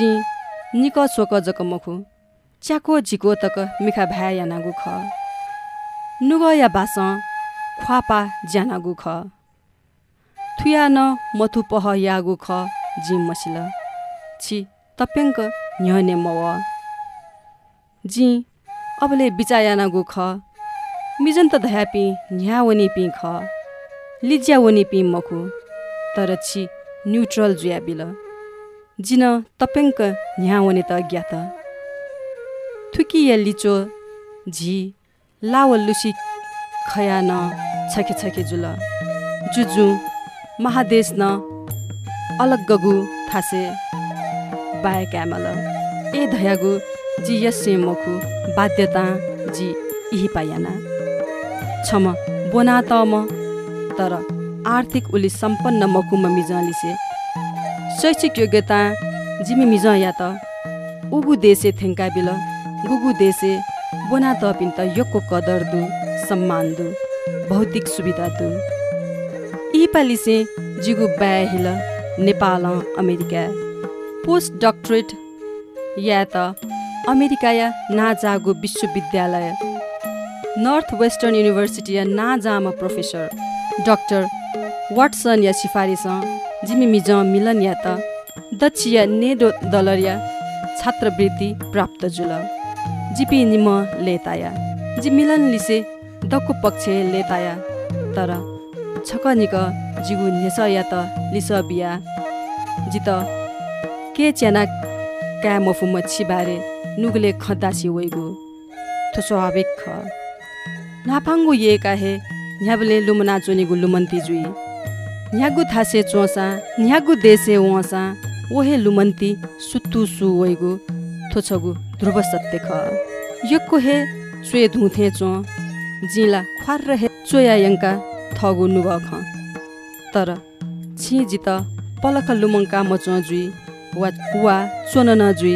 जी निक सोक जक मखु च्याको झिको तक मिखा भाया यानागु ख। नुग या बास ख्वापा ज्यानागु ख। थुया न मथु पह यागु ख जी मसिल। छि तप्याङ्क न्यने मव। जी अबले बिचायानागु ख। मिजन त धयापि न्या वनि पि ख। लिज्या वनि पि मखु। तर छि न्युट्रल जुया बिल। जिन तप्याङ्क न्या वनि त ज्ञात। थुकी या लिचो झी लाव लुसी खया न छके छके जुल। जुजु महादेश न अलग गगु थासे। बाय क्यामल ए धयागु जी यसे मखु बाध्यता जी इही पायाना छम बोना त म तर आर्थिक उली सम्पन्न मकुम मिजलिसे शैक्षिक योग्यता जिमी मिज या त। उगु देशे थेङ्का बिल गुगु देशे बोना त पिन त योको कदर दु सम्मान दु भौतिक सुविधा दु। यी पालिसे जिगु हिल नेपाल अमेरिका। पोस्ट डक्टरेट या त अमेरिका या नाजागु विश्वविद्यालय। नर्थ वेस्टर्न युनिभर्सिटी या नाजामा प्रोफेसर डक्टर वाटसन या सिफारिस। जिमी मिज मिलन या त दक्ष या नेडो दलर या छात्रवृत्ति प्राप्त जुल। जिपी निम लेताया जि मिलन लिसे दक्कु पक्ष लेताया तर छक निक जिगु नेस या त लिस बिया जित के च्याना क्या मफु मच्छी बारे नुगले खदासी वैगु। थो स्वाभाविक ख न्याबले लुमना चोनिगु लुमन्ती जुई। न्यागु थासे चोसा न्यागु देशे वसा ओहे लुमन्ती सुत्तु सु थोछगु ध्रुव सत्य ख। यक्को हे चुए धुथे चो जिला ख्वार रहे चोया यङ्का थगु नुग ख। तर छि जित पलख लुमङ्का मचो जुई वा वा चोन नजुई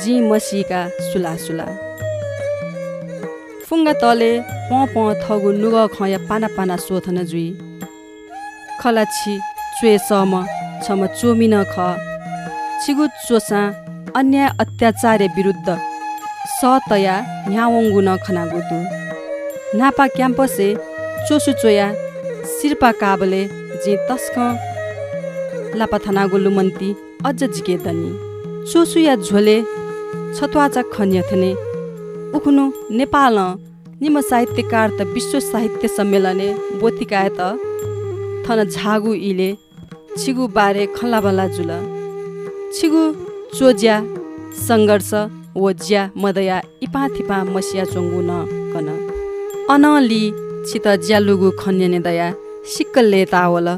जी मसीका सुला सुला। फुङ्गा तले प प थगु नुग खया पाना पाना सोथन जुई। खला छि चुए सम छम चोमिन ख। छिगु चोसा अन्याय अत्याचार विरुद्ध सतया न्यावङ्गु न खनागुदु नापा क्याम्पसे चोसु चोया सिर्पा काबले जे तस्क लापाथानागु लुमन्ती अझ जिके दनी। चोसु या झोले छतवाचा खन्यथने उखुनु नेपाल निम साहित्यकार त विश्व साहित्य सम्मेलने बोतिकाए त थन झागु इले छिगु बारे खल्लाबल्ला जुल। छिगु चोज्या सङ्घर्ष वो ज्या मदया इपा थिपा मसिया चोङ्गु न कन। अनली छित ज्यालुगु खन्यने दया सिक्कले तावल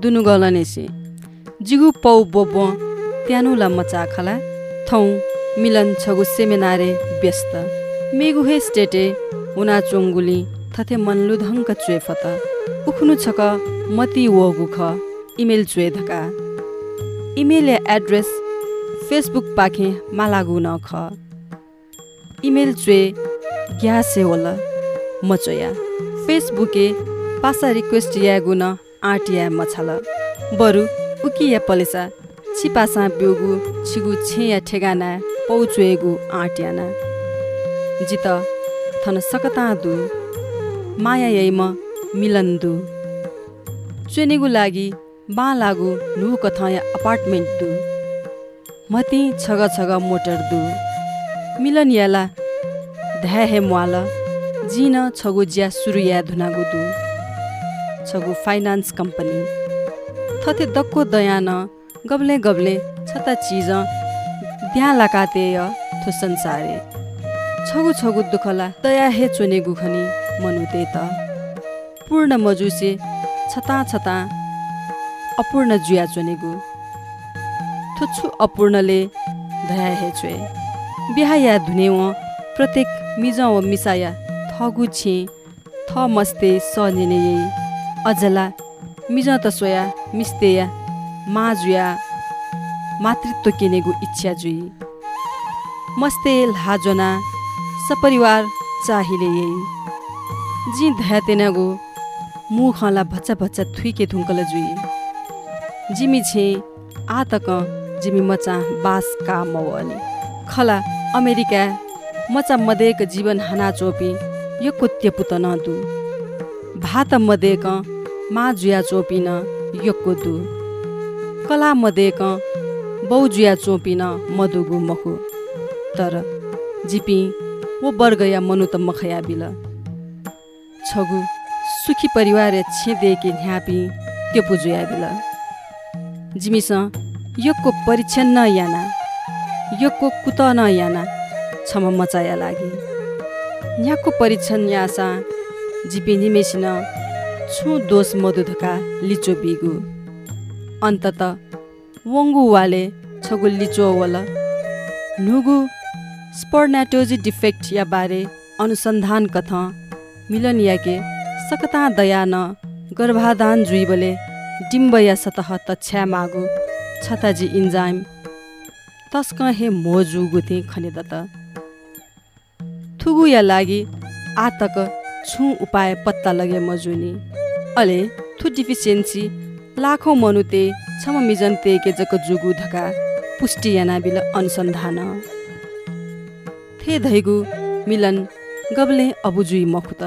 दुनु गलनेसे जिगु पौ बोबो त्यानुला मचा खला थौ मिलन छगु सेमिनारे व्यस्त। मेगुहे स्टेटे उना चोङ्गुली थथे मनलु धङ्क चुए फत। उख्नु छक मती वगु ख। इमेल धका इमेल एड्रेस फेसबुक पाखे मालागु न ख। इमेल चुए ग्यासे वल मचोया। फेसबुके पासा रिक्वेस्ट यागु न आटिया मछाल। बरु उकिया पलेसा छिपासा ब्योगु छिगु छेया ठेगाना पौचुएगु आट्याना जित थन सकता दु। माया यैम मिलन दु चुनेगु लागि बा लागु नु कथया अपार्टमेन्ट दु। मती छग छग मोटर दु। मिलन याला ध्या हे म्वाल जिन छगु ज्या सुरुया धुनागु दु। छगु फाइनान्स कम्पनी। थथे दक्को दयान गब्ले गब्ले छता चिज द्या लाकातेय थो संसारे। छगु छगु दुखला दया हे चोने गुखनी मनुते त। पूर्ण मजुसे छता छता अपूर्ण जुया चोनेगु। थुच्छु अपूर्णले दया हे चोए बिहा या धुने व प्रत्येक मिज व मिसाया थगु छे थ मस्ते स नेने अजला मिज त सोया मिस्तेया माजुया मातृत्व किनेगु इच्छा जुई। मस्ते लाजोना सपरिवार चाहिले यही जी धयातेनागु मुखला भच्चा भच्चा थुइके थुङ्कल जुई। जिमी छे आतक जिमी मचा बास का मवनी। खला अमेरिका मचा मदेक जीवन हाना चोपी यो कुत्य पुत न दु। भात मदेक मा जुया चोपिन योक्को दु कला मदेक बौजुया चोपिन मधुगु मखु। तर जिपी वो वर्गया मनु त मखया बिल। छगु सुखी परिवार छेदेकी ध्यापी त्यो पुजुया बिल जिमिस परीक्षण न याना योको कुत न याना छम मचाया लागि। यहाँको परीक्षण यासा जिपी निमेसिन छु दोष मधुधका लिचो बिगु। अन्तत वङ्गु वाले छगु लिचो वल। नुगु स्पर्नाटोजी डिफेक्ट या बारे अनुसन्धान कथ मिलन याके सकता दया न गर्भाधान जुइबले डिम्ब या सतह तछ्या मागु छताजी इन्जाइम। तस्क हे मोजु गुथे थुगु या लागि आतक छु उपाय पत्ता लगे मजुनी। अले थु डिफिसियन्सी लाखौँ मनुते छम मिजन्ते के जक जुगु धका पुष्टि याना बिल अनुसन्धान। थे धैगु मिलन गबले अबुजुई मखुत।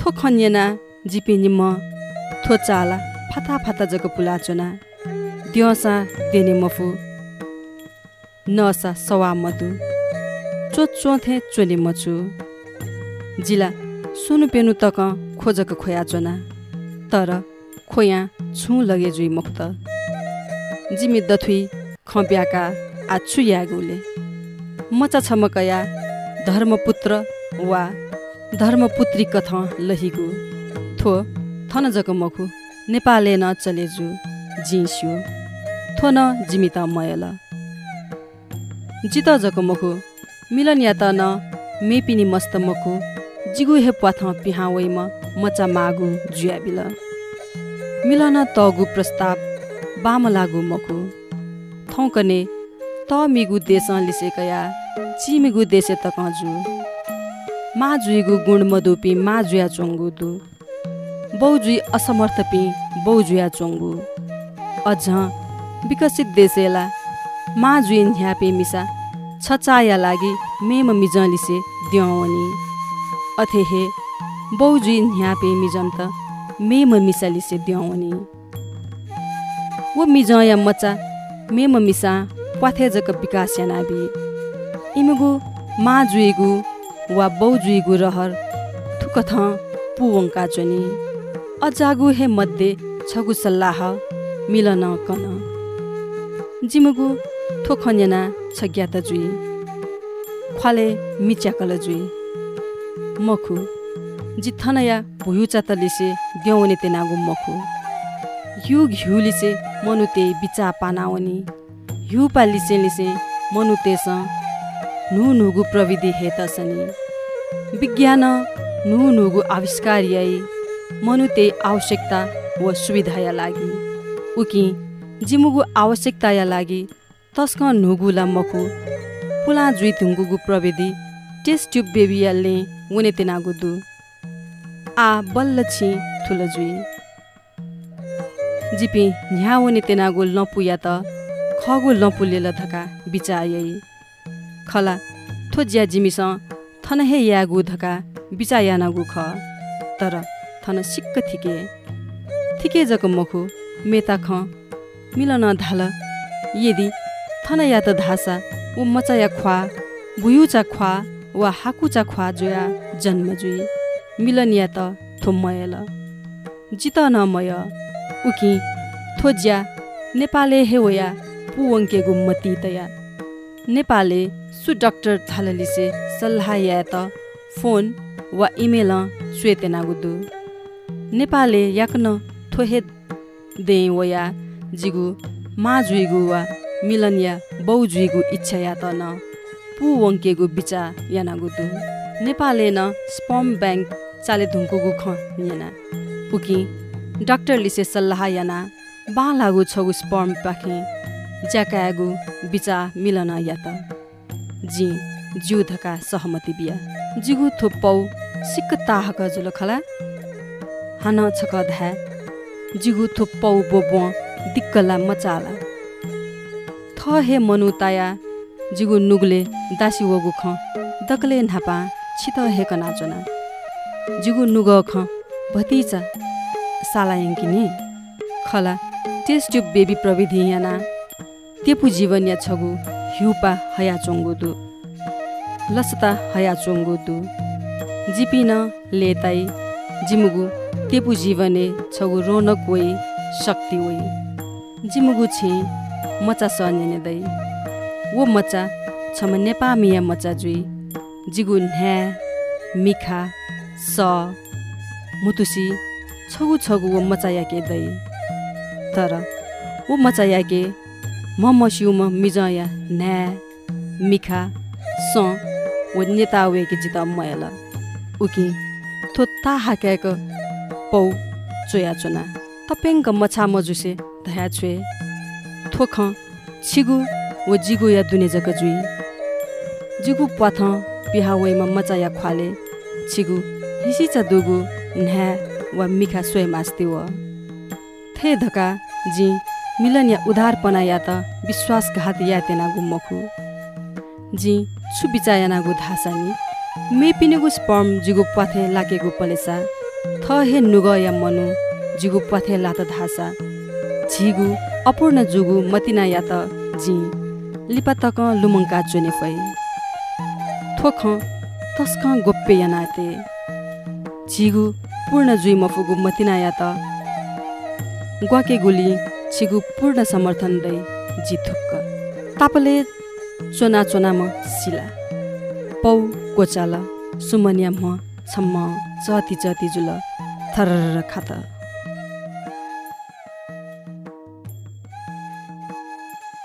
थो खन्यना जिपे निम्म थो चाला फाता फाता जग पुलाचोना। दियसा देने मफु। नसा सवा मधु चो चोथे चोने मचु। जिला सुनु पेनु तक खोजक खोयाचोना। तर खोया छु लगे जुई मुक्त। जिमी दथुई खप्याका आछु यागुले मचा छमकया धर्मपुत्र वा धर्मपुत्री कथ लहिगु। थो थन जक मखु नेपाले न चलेजु जिस्यो थो न जिमिता मयल। जित जक मखु मिलन या त न मेपिनी मस्त मखु जिगु हे पाथ पिहा वैम मचा मागु जुया बिल। मिलन तगु प्रस्ताव बाम लागु मखु थौकने त मिगु देश लिसेकया चिमिगु देशे त मा जुइगु गुण मधुपी मा जुया चोङ्गु दु। बौजुई पि बौजुया चोङ्गु अझ विकसित देशेला मा जुइन ह्यापे मिसा छचाया लागि मेम मिजलिसे द्यौनी। अथे हे बौजुइन ह्यापे मिजन्त मेम मिसालिसे द्यौनी। वो मिजया मचा मेम मिसा पाथेजक विकास यानाबी। इमगु मा जुइगु वा बौजुइगु रहर थुकथ पुवङ्का चोनी अजागु हे मध्ये छगु सल्लाह मिलन कन। जिमगु थोखन्यना छग्यात जुई ख्वाले मिच्याकल जुई मखु जिथनया भुयुचा तलिसे ग्यौने तेनागु मखु। यु घिउलिसे मनुते बिचा पानावनी। हिउ पालिसे लिसे मनुतेस नु नुगु प्रविधि हेतसनी विज्ञान नु नुगु आविष्कार याई मनुते आवश्यकता व सुविधाया लागि। उकि जिमुगु आवश्यकताया लागि तस्क नुगुला मखु पुला जुइ धुङ्गुगु प्रविधि टेस्ट ट्युब बेबियाले उने तेनागु दु। आ बल्ल छि ठुलो जुइ जिपी न्या उने तेनागु लपुया त खगु लपुलेल धका बिचायै खला थो जिमिस थन हे यागु धका बिचायानागु ख। तर थन सिक्क थिके। थिके जक मखु मेता ख। मिलन धाल यदि थन या त धासा ऊ मचाया ख्वा भुयुचा ख्वा वा हाकुचा ख्वा जोया जन्म जुई। मिलन या त थोमयल जित नमय उकि थोज्या नेपाले हेवया पुवङ्केगु मती तया। नेपाले सु डक्टर थाललिसे सल्लाह या त फोन वा इमेल चुएतेनागुदु नेपाले याक्न थोहे दे वया जिगु मा जुइगु वा मिलन या बौ जुइगु इच्छा त न पु वङ्केगु बिचा यानागुदु। नेपाले न स्पम ब्याङ्क चाले धुङ्कुगु ख निना पुकी डाक्टर लिसे सल्लाह याना बा लागु छगु स्पर्म पाखे ज्याकागु बिचा मिलन या त। जी जिउ धका सहमति बिया। जिगु थोपौ सिक्क ताहक जुल खला हान छक धा जिगु थोपौ बोबो दिक्कला मचाला। थ हे मनु ताया जिगु नुगले दासी वगु ख दकले नापा छित हेक नाचोना जिगु नुग ख भतिचा साला यङ्किनी। खला टेस्ट बेबी प्रविधि याना। तेपु जीवन या छगु हिउपा हया चोङ्गु दु लसता दु जिपिन लेताई जिमुगु तेपु जीवने छगु रोनक वइ शक्ति वइ जिमुगु छि मचा दै। वो मचा छम नेपा मिया मचा जुइ जिगु न्या मिखा स मुतुसी छगु छगु वो मचा याके दै। तर वो मचा याके म मसिउम मिजया न्या मिखा स नेता वेके जित मयल उकि थो ता हाक्याक पौ चोया चोना तपेङ्ग मछा मजुसे धया छुए थोख छिगु वो जिगु या दुने जक जुई जिगु पथ पिहा वैमा मचा या ख्वाले छिगु हिसिचा दुगु न्या वा मिखा सोय मास्ति व थे धका जी मिलन या उधारपना या त विश्वासघात या तेना गुम्मखु जी छु बिचायानागु धासानी। मे पिनेगु स्पर्म जिगु पथे लागेगु पलेसा। थ हे नुग या मनु जिगु पथे लात धासा। झिगु अपूर्ण जुगु मतिना या त जी। लिपातक लुमङ्का चोने फै। थोख तस्क गोप्य यानाते झिगु पूर्ण जुइ मफुगु मतिना या त। ग्वाके गुली छिगु पूर्ण समर्थन दै जिथुक्क। तापले चोना चोनाम सिला। पौ गोचाल सुमनिया म छम्म चति चति जुल थर खात।